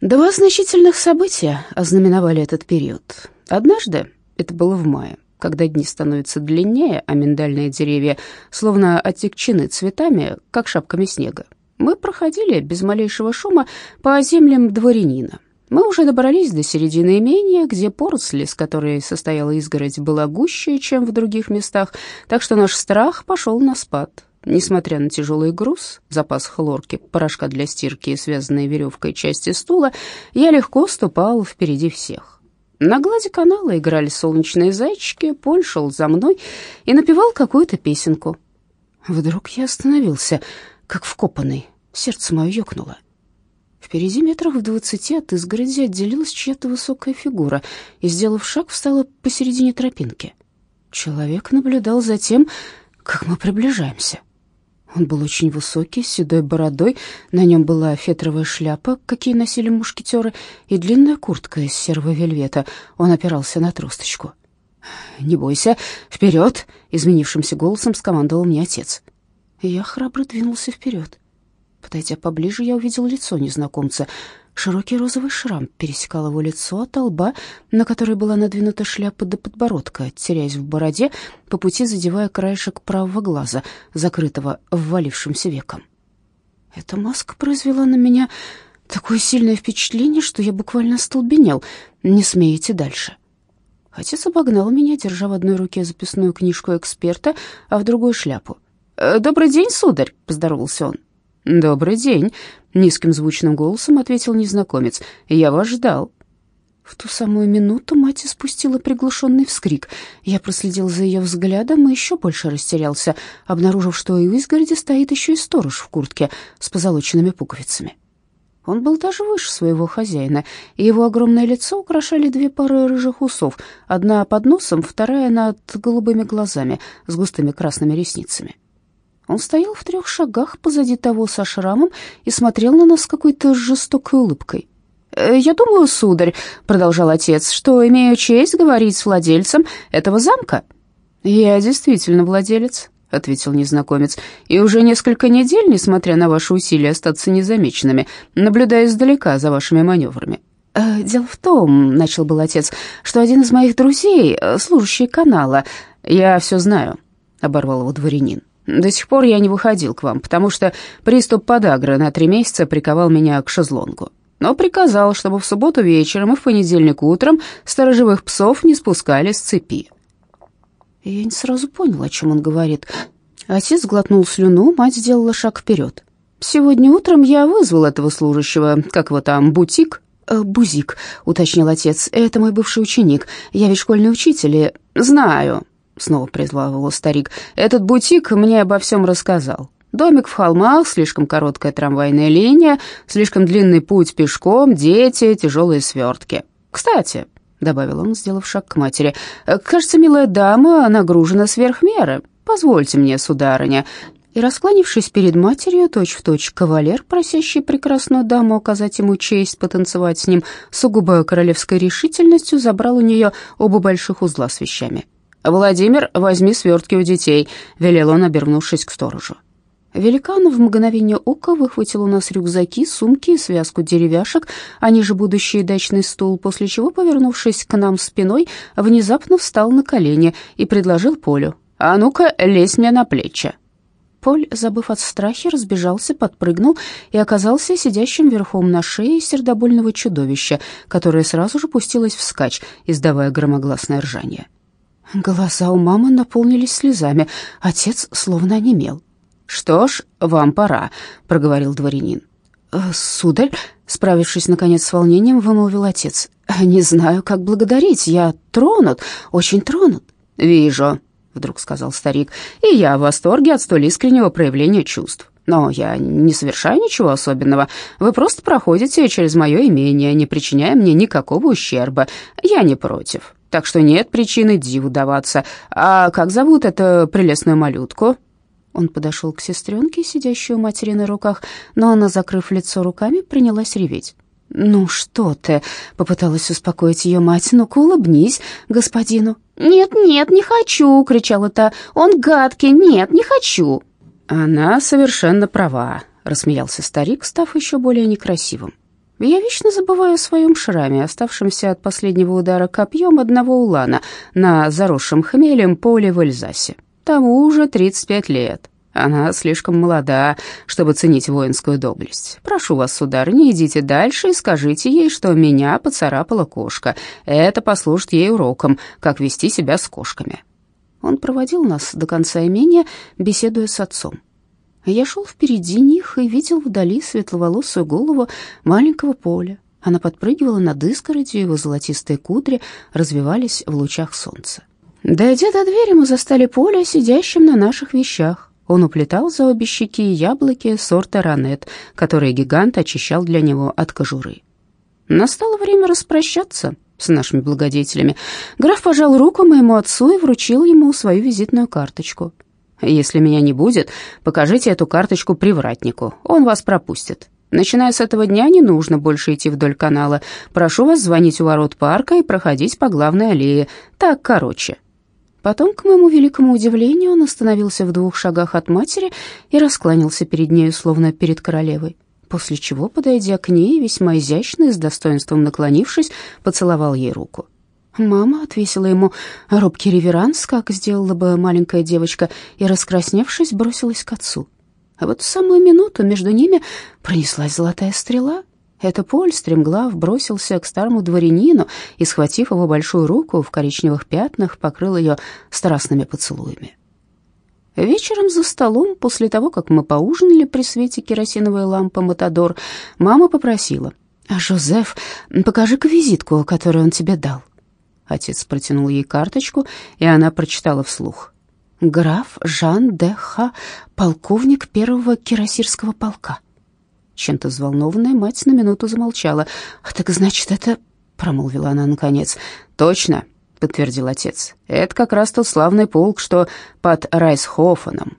Два значительных события ознаменовали этот период. Однажды, это было в мае, когда дни становятся длиннее, а миндальные деревья словно отекчены цветами, как шапками снега, мы проходили без малейшего шума по землям дворянина. Мы уже добрались до середины имения, где поросль, с которой состояла изгородь, была гуще, чем в других местах, так что наш страх пошел на спад. Несмотря на тяжелый груз, запас хлорки, порошка для стирки и связанные веревкой части стула, я легко ступал впереди всех. На глади канала играли солнечные зайчики, Поль шел за мной и напевал какую-то песенку. Вдруг я остановился, как вкопанный, сердце мое ёкнуло. Впереди метрах в двадцати от изгороди отделилась чья-то высокая фигура и, сделав шаг, встала посередине тропинки. Человек наблюдал за тем, как мы приближаемся. Он был очень высокий, с седой бородой, на нем была фетровая шляпа, какие носили мушкетеры, и длинная куртка из серого вельвета. Он опирался на тросточку. «Не бойся, вперед!» — изменившимся голосом скомандовал мне отец. Я храбро двинулся вперед. Подойдя поближе, я увидел лицо незнакомца. Широкий розовый шрам пересекал его лицо от лба, на которой была надвинута шляпа до подбородка, теряясь в бороде, по пути задевая краешек правого глаза, закрытого ввалившимся веком. Эта маска произвела на меня такое сильное впечатление, что я буквально остолбенел, не смея идти дальше. Отец обогнал меня, держа в одной руке записную книжку эксперта, а в другой — шляпу. «Э, «Добрый день, сударь», — поздоровался он. «Добрый день», — низким звучным голосом ответил незнакомец. «Я вас ждал». В ту самую минуту мать испустила приглушенный вскрик. Я проследил за ее взглядом и еще больше растерялся, обнаружив, что и в изгороде стоит еще и сторож в куртке с позолоченными пуговицами. Он был даже выше своего хозяина, и его огромное лицо украшали две пары рыжих усов, одна под носом, вторая над голубыми глазами с густыми красными ресницами. Он стоял в трех шагах позади того со шрамом и смотрел на нас с какой-то жестокой улыбкой. «Э, «Я думаю, сударь», — продолжал отец, — «что имею честь говорить с владельцем этого замка». «Я действительно владелец», — ответил незнакомец, «и уже несколько недель, несмотря на ваши усилия остаться незамеченными, наблюдаю издалека за вашими маневрами». «Э, «Дело в том», — начал был отец, — «что один из моих друзей, э, служащий канала...» «Я все знаю», — оборвал его дворянин. До сих пор я не выходил к вам, потому что приступ подагры на три месяца приковал меня к шезлонгу. Но приказал, чтобы в субботу вечером и в понедельник утром сторожевых псов не спускали с цепи. Я не сразу понял, о чем он говорит. Отец глотнул слюну, мать сделала шаг вперед. «Сегодня утром я вызвал этого служащего, как его там, бутик?» «Э, «Бузик», — уточнил отец, — «это мой бывший ученик. Я ведь школьный учитель и...» «Знаю», снова призвал его старик. Этот бутик мне обо всем рассказал. Домик в холмах, слишком короткая трамвайная линия, слишком длинный путь пешком, дети, тяжелые свертки. Кстати, добавил он, сделав шаг к матери, кажется, милая дама нагружена сверх меры. Позвольте мне, сударыня. И, раскланившись перед матерью, точь-в-точь кавалер, просящий прекрасную даму оказать ему честь потанцевать с ним, сугубо королевской решительностью забрал у нее оба больших узла с вещами. «Владимир, возьми свертки у детей», — велел он, обернувшись к сторожу. Великан в мгновение ока выхватил у нас рюкзаки, сумки и связку деревяшек, а ниже будущий дачный стул, после чего, повернувшись к нам спиной, внезапно встал на колени и предложил Полю. «А ну-ка, лезь мне на плечи». Поль, забыв от страхи, разбежался, подпрыгнул и оказался сидящим верхом на шее сердобольного чудовища, которое сразу же пустилось вскачь, издавая громогласное ржание. Глаза у мамы наполнились слезами, отец словно онемел. «Что ж, вам пора», — проговорил дворянин. «Э, «Сударь», — справившись, наконец, с волнением, вымолвил отец, «не знаю, как благодарить, я тронут, очень тронут». «Вижу», — вдруг сказал старик, «и я в восторге от столь искреннего проявления чувств. Но я не совершаю ничего особенного. Вы просто проходите через мое имение, не причиняя мне никакого ущерба. Я не против так что нет причины диву даваться. А как зовут эту прелестную малютку?» Он подошел к сестренке, сидящей у матери на руках, но она, закрыв лицо руками, принялась реветь. «Ну что ты?» — попыталась успокоить ее мать. «Ну-ка улыбнись господину». «Нет, нет, не хочу!» — кричала та. «Он гадкий! Нет, не хочу!» «Она совершенно права», — рассмеялся старик, став еще более некрасивым. Я вечно забываю о своем шраме, оставшемся от последнего удара копьем одного улана на заросшем хмелем поле в Эльзасе. Тому уже 35 лет. Она слишком молода, чтобы ценить воинскую доблесть. Прошу вас, сударь, не идите дальше и скажите ей, что меня поцарапала кошка. Это послужит ей уроком, как вести себя с кошками». Он проводил нас до конца имения, беседуя с отцом. Я шел впереди них и видел вдали светловолосую голову маленького поля. Она подпрыгивала над изгородью, его золотистые кудри развивались в лучах солнца. Дойдя до двери, мы застали Поля сидящим на наших вещах. Он уплетал за обе щеки яблоки сорта ранет, которые гигант очищал для него от кожуры. Настало время распрощаться с нашими благодетелями. Граф пожал руку моему отцу и вручил ему свою визитную карточку. Если меня не будет, покажите эту карточку привратнику, он вас пропустит. Начиная с этого дня не нужно больше идти вдоль канала. Прошу вас звонить у ворот парка и проходить по главной аллее. Так короче». Потом, к моему великому удивлению, он остановился в двух шагах от матери и раскланялся перед нею, словно перед королевой. После чего, подойдя к ней, весьма изящно и с достоинством наклонившись, поцеловал ей руку. Мама отвесила ему робкий реверанс, как сделала бы маленькая девочка, и, раскрасневшись, бросилась к отцу. А вот в самую минуту между ними пронеслась золотая стрела. Это Поль, стремглав, бросился к старому дворянину и, схватив его большую руку в коричневых пятнах, покрыл ее страстными поцелуями. Вечером за столом, после того, как мы поужинали при свете керосиновой лампы «Матадор», мама попросила, «Жозеф, покажи-ка визитку, которую он тебе дал». Отец протянул ей карточку, и она прочитала вслух. «Граф Жан де Ха, полковник первого кирасирского полка». Чем-то взволнованная мать на минуту замолчала. «А «Так значит, это...» — промолвила она наконец. «Точно», — подтвердил отец. «Это как раз тот славный полк, что под Райсхофеном.